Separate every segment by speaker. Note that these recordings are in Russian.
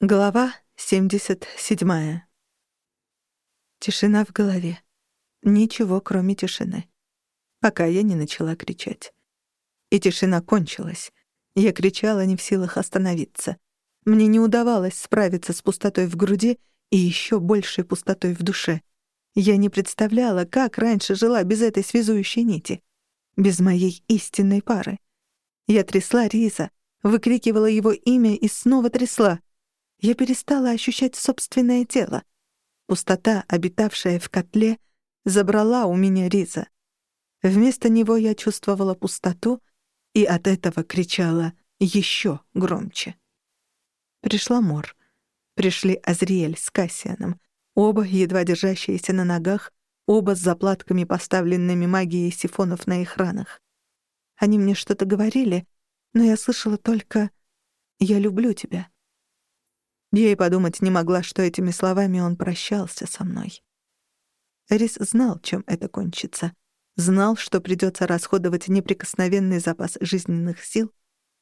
Speaker 1: Глава 77. Тишина в голове. Ничего, кроме тишины. Пока я не начала кричать. И тишина кончилась. Я кричала, не в силах остановиться. Мне не удавалось справиться с пустотой в груди и еще большей пустотой в душе. Я не представляла, как раньше жила без этой связующей нити. Без моей истинной пары. Я трясла Риза, выкрикивала его имя и снова трясла — я перестала ощущать собственное тело. Пустота, обитавшая в котле, забрала у меня Риза. Вместо него я чувствовала пустоту и от этого кричала еще громче. Пришла Мор. Пришли Азриэль с Кассианом, оба едва держащиеся на ногах, оба с заплатками, поставленными магией сифонов на их ранах. Они мне что-то говорили, но я слышала только «Я люблю тебя». Я и подумать не могла, что этими словами он прощался со мной. Рис знал, чем это кончится. Знал, что придется расходовать неприкосновенный запас жизненных сил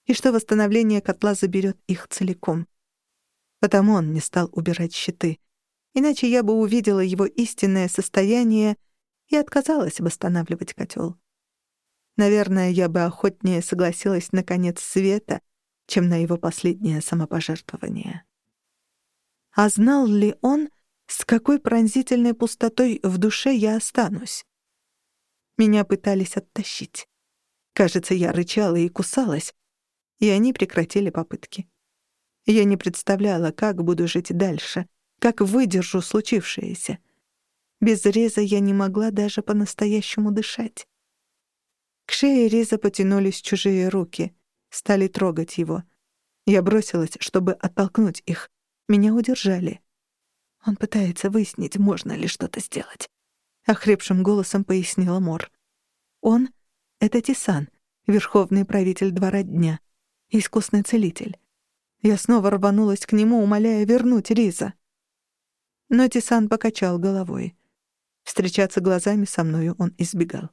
Speaker 1: и что восстановление котла заберет их целиком. Потому он не стал убирать щиты. Иначе я бы увидела его истинное состояние и отказалась восстанавливать котел. Наверное, я бы охотнее согласилась на конец света, чем на его последнее самопожертвование. А знал ли он, с какой пронзительной пустотой в душе я останусь? Меня пытались оттащить. Кажется, я рычала и кусалась, и они прекратили попытки. Я не представляла, как буду жить дальше, как выдержу случившееся. Без Реза я не могла даже по-настоящему дышать. К шее Реза потянулись чужие руки, стали трогать его. Я бросилась, чтобы оттолкнуть их, меня удержали. Он пытается выяснить, можно ли что-то сделать. Охрипшим голосом пояснила Мор. Он — это Тисан, верховный правитель двора дня, искусный целитель. Я снова рванулась к нему, умоляя вернуть Риза. Но Тисан покачал головой. Встречаться глазами со мною он избегал.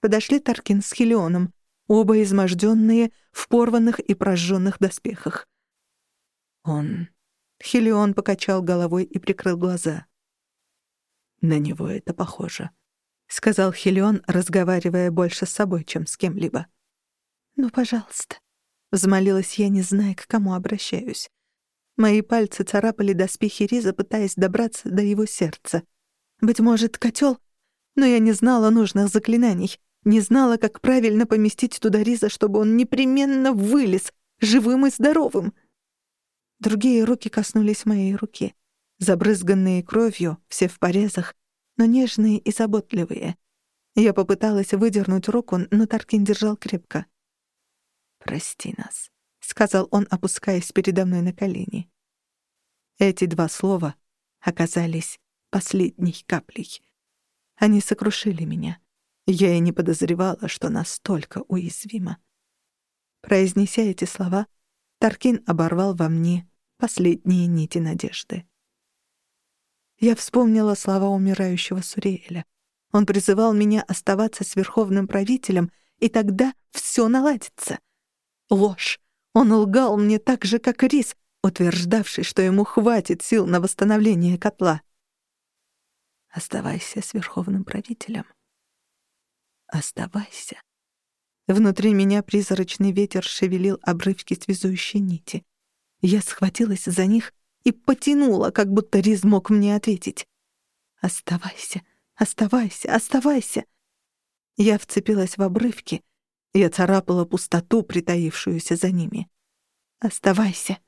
Speaker 1: Подошли Таркин с Хелионом, оба изможденные, в порванных и прожженных доспехах. Он Хелион покачал головой и прикрыл глаза. «На него это похоже», — сказал Хелион, разговаривая больше с собой, чем с кем-либо. «Ну, пожалуйста», — взмолилась я, не зная, к кому обращаюсь. Мои пальцы царапали доспехи Риза, пытаясь добраться до его сердца. Быть может, котел? Но я не знала нужных заклинаний, не знала, как правильно поместить туда Риза, чтобы он непременно вылез, живым и здоровым. Другие руки коснулись моей руки. Забрызганные кровью, все в порезах, но нежные и заботливые. Я попыталась выдернуть руку, но Таркин держал крепко. «Прости нас», — сказал он, опускаясь передо мной на колени. Эти два слова оказались последней каплей. Они сокрушили меня. Я и не подозревала, что настолько уязвима. Произнеся эти слова, Таркин оборвал во мне последние нити надежды. Я вспомнила слова умирающего Суриэля. Он призывал меня оставаться с верховным правителем, и тогда все наладится. Ложь. Он лгал мне так же, как Рис, утверждавший, что ему хватит сил на восстановление котла. Оставайся с верховным правителем. Оставайся. Внутри меня призрачный ветер шевелил обрывки связующей нити. Я схватилась за них и потянула, как будто Риз мог мне ответить. «Оставайся, оставайся, оставайся!» Я вцепилась в обрывки, я царапала пустоту, притаившуюся за ними. «Оставайся!»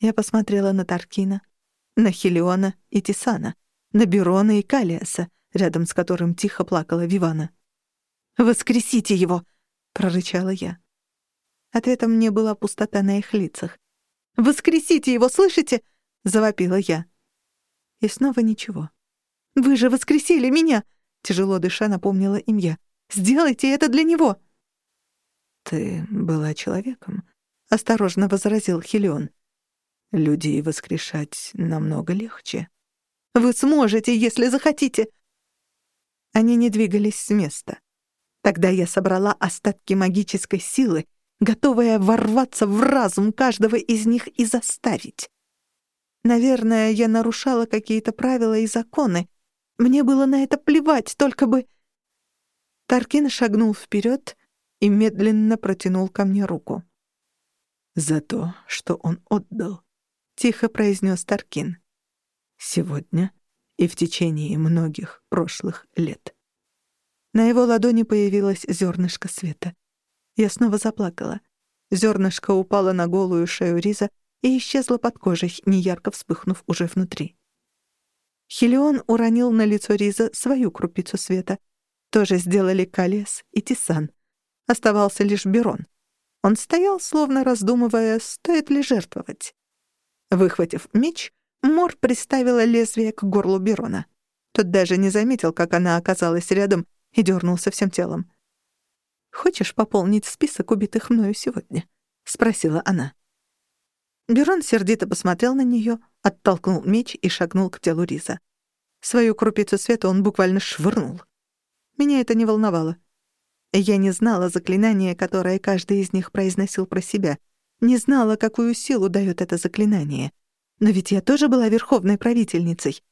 Speaker 1: Я посмотрела на Таркина, на Хелиона и Тисана, на Бюрона и Калиаса, рядом с которым тихо плакала Вивана. «Воскресите его!» — прорычала я. Ответом мне была пустота на их лицах. «Воскресите его, слышите?» — завопила я. И снова ничего. «Вы же воскресили меня!» — тяжело дыша напомнила им я. «Сделайте это для него!» «Ты была человеком», — осторожно возразил Хелион. «Людей воскрешать намного легче». «Вы сможете, если захотите!» Они не двигались с места. Тогда я собрала остатки магической силы готовая ворваться в разум каждого из них и заставить. Наверное, я нарушала какие-то правила и законы. Мне было на это плевать, только бы... Таркин шагнул вперед и медленно протянул ко мне руку. «За то, что он отдал», — тихо произнес Таркин. «Сегодня и в течение многих прошлых лет». На его ладони появилось зернышко света. Я снова заплакала. Зернышко упало на голую шею Риза и исчезло под кожей, неярко вспыхнув уже внутри. Хелион уронил на лицо Риза свою крупицу света. Тоже сделали Калес и Тисан. Оставался лишь Берон. Он стоял, словно раздумывая, стоит ли жертвовать. Выхватив меч, Мор приставила лезвие к горлу Берона. Тот даже не заметил, как она оказалась рядом, и дернулся всем телом. «Хочешь пополнить список убитых мною сегодня?» — спросила она. Берон сердито посмотрел на нее, оттолкнул меч и шагнул к телу Риза. Свою крупицу света он буквально швырнул. Меня это не волновало. Я не знала заклинания, которое каждый из них произносил про себя. Не знала, какую силу дает это заклинание. Но ведь я тоже была верховной правительницей.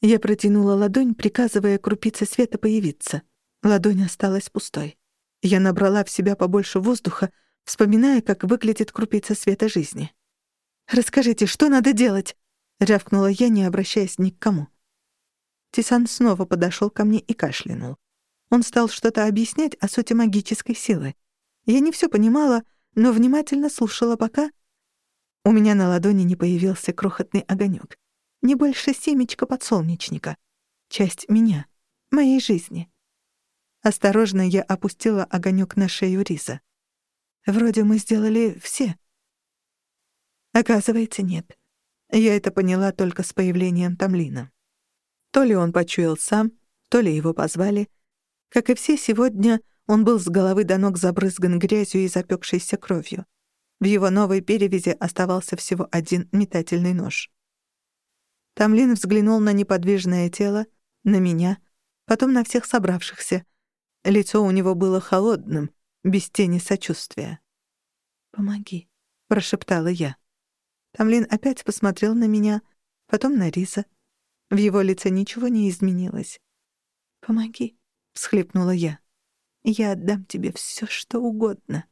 Speaker 1: Я протянула ладонь, приказывая крупице света появиться. Ладонь осталась пустой. Я набрала в себя побольше воздуха, вспоминая, как выглядит крупица света жизни. «Расскажите, что надо делать?» — рявкнула я, не обращаясь ни к кому. Тисан снова подошел ко мне и кашлянул. Он стал что-то объяснять о сути магической силы. Я не все понимала, но внимательно слушала пока... У меня на ладони не появился крохотный огонек, Не больше семечка подсолнечника. Часть меня, моей жизни. Осторожно я опустила огонек на шею Риза. Вроде мы сделали все. Оказывается, нет. Я это поняла только с появлением Тамлина. То ли он почуял сам, то ли его позвали. Как и все сегодня, он был с головы до ног забрызган грязью и запекшейся кровью. В его новой перевязи оставался всего один метательный нож. Тамлин взглянул на неподвижное тело, на меня, потом на всех собравшихся, Лицо у него было холодным, без тени сочувствия. «Помоги», — прошептала я. Тамлин опять посмотрел на меня, потом на Риза. В его лице ничего не изменилось. «Помоги», — всхлипнула я. «Я отдам тебе все, что угодно».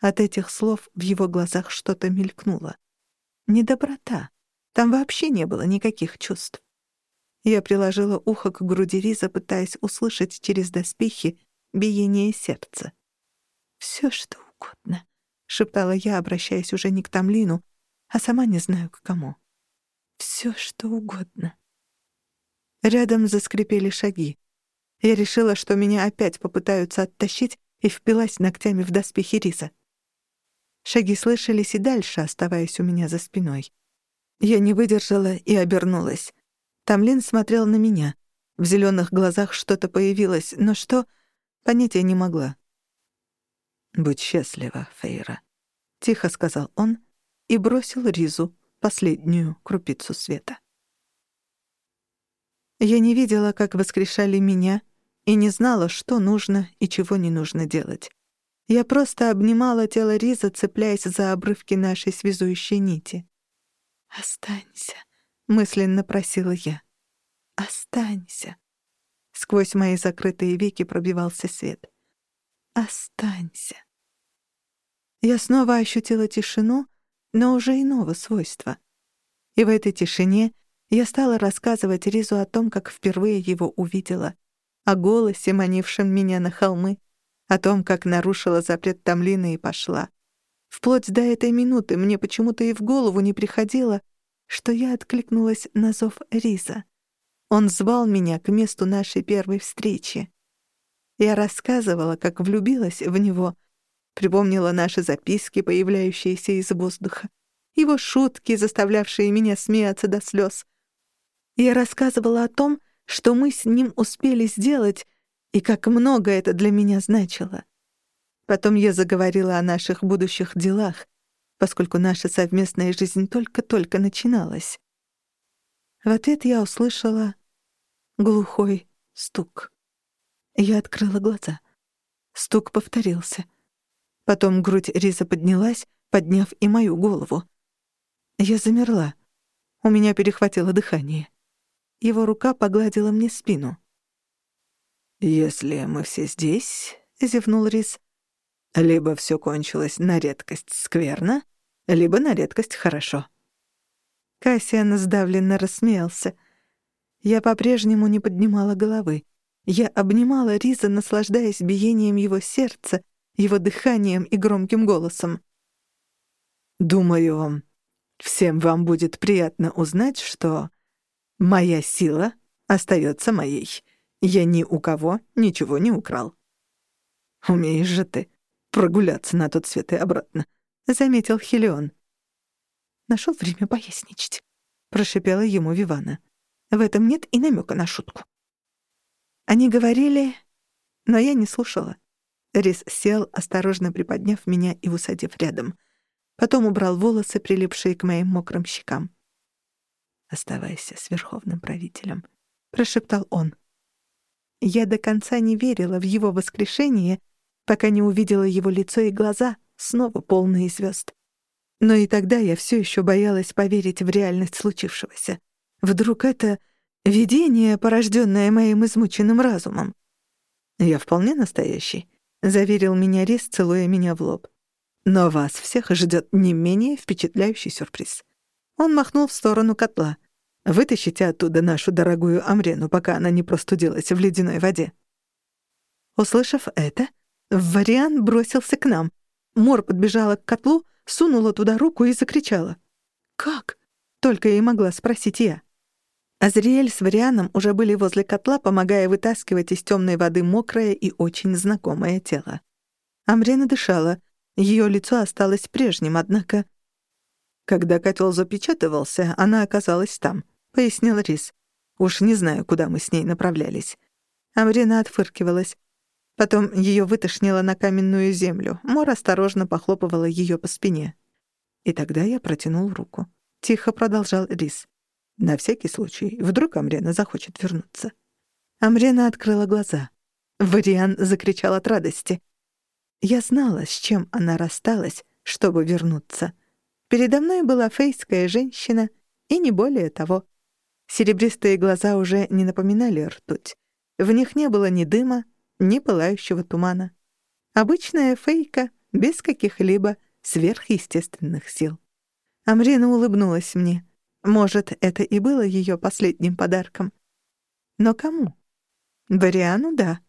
Speaker 1: От этих слов в его глазах что-то мелькнуло. Недоброта. Там вообще не было никаких чувств. Я приложила ухо к груди Риза, пытаясь услышать через доспехи биение сердца. «Всё, что угодно», — шептала я, обращаясь уже не к Тамлину, а сама не знаю к кому. «Всё, что угодно». Рядом заскрипели шаги. Я решила, что меня опять попытаются оттащить, и впилась ногтями в доспехи Риза. Шаги слышались и дальше, оставаясь у меня за спиной. Я не выдержала и обернулась. Тамлин смотрел на меня. В зеленых глазах что-то появилось, но что — понятия не могла. «Будь счастлива, Фейра», — тихо сказал он и бросил Ризу последнюю крупицу света. Я не видела, как воскрешали меня, и не знала, что нужно и чего не нужно делать. Я просто обнимала тело Риза, цепляясь за обрывки нашей связующей нити. «Останься», мысленно просила я. Останься. Сквозь мои закрытые веки пробивался свет. Останься. Я снова ощутила тишину, но уже иного свойства. И в этой тишине я стала рассказывать Ризу о том, как впервые его увидела, о голосе, манившем меня на холмы, о том, как нарушила запрет Тамлина и пошла. Вплоть до этой минуты мне почему-то и в голову не приходило, что я откликнулась на зов Риза. Он звал меня к месту нашей первой встречи. Я рассказывала, как влюбилась в него, припомнила наши записки, появляющиеся из воздуха, его шутки, заставлявшие меня смеяться до слез. Я рассказывала о том, что мы с ним успели сделать и как много это для меня значило. Потом я заговорила о наших будущих делах, поскольку наша совместная жизнь только-только начиналась. В ответ я услышала глухой стук. Я открыла глаза. Стук повторился. Потом грудь Риза поднялась, подняв и мою голову. Я замерла. У меня перехватило дыхание. Его рука погладила мне спину. «Если мы все здесь», — зевнул Риз, — «либо все кончилось на редкость скверно, либо на редкость хорошо». Кассиан сдавленно рассмеялся. Я по-прежнему не поднимала головы. Я обнимала Риза, наслаждаясь биением его сердца, его дыханием и громким голосом. «Думаю, всем вам будет приятно узнать, что моя сила остается моей. Я ни у кого ничего не украл». «Умеешь же ты прогуляться на тот свет и обратно», — заметил Хелион. Нашел время поясничать», — прошипела ему Вивана. «В этом нет и намека на шутку». Они говорили, но я не слушала. Рис сел, осторожно приподняв меня и усадив рядом. Потом убрал волосы, прилипшие к моим мокрым щекам. «Оставайся с верховным правителем», — прошептал он. Я до конца не верила в его воскрешение, пока не увидела его лицо и глаза, снова полные звезд. Но и тогда я все еще боялась поверить в реальность случившегося. Вдруг это Видение, порожденное моим измученным разумом. «Я вполне настоящий», — заверил меня Рис, целуя меня в лоб. «Но вас всех ждет не менее впечатляющий сюрприз». Он махнул в сторону котла. «Вытащите оттуда нашу дорогую Амрену, пока она не простудилась в ледяной воде». Услышав это, Вариан бросился к нам. Мор подбежала к котлу, сунула туда руку и закричала. «Как?» — только и могла спросить я. Азриэль с Варианом уже были возле котла, помогая вытаскивать из темной воды мокрое и очень знакомое тело. Амрена дышала, ее лицо осталось прежним, однако... «Когда котел запечатывался, она оказалась там», — пояснил Рис. «Уж не знаю, куда мы с ней направлялись». Амрена отфыркивалась. Потом ее вытошнило на каменную землю. Мор осторожно похлопывала ее по спине. И тогда я протянул руку. Тихо продолжал Рис. На всякий случай, вдруг Амрена захочет вернуться. Амрена открыла глаза. Вариан закричал от радости. Я знала, с чем она рассталась, чтобы вернуться. Передо мной была фейская женщина, и не более того. Серебристые глаза уже не напоминали ртуть. В них не было ни дыма, ни пылающего тумана. Обычная фейка, без каких-либо сверхъестественных сил. Амрина улыбнулась мне — может, это и было ее последним подарком. Но кому? Бариану — да.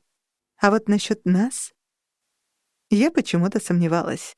Speaker 1: А вот насчет нас... Я почему-то сомневалась.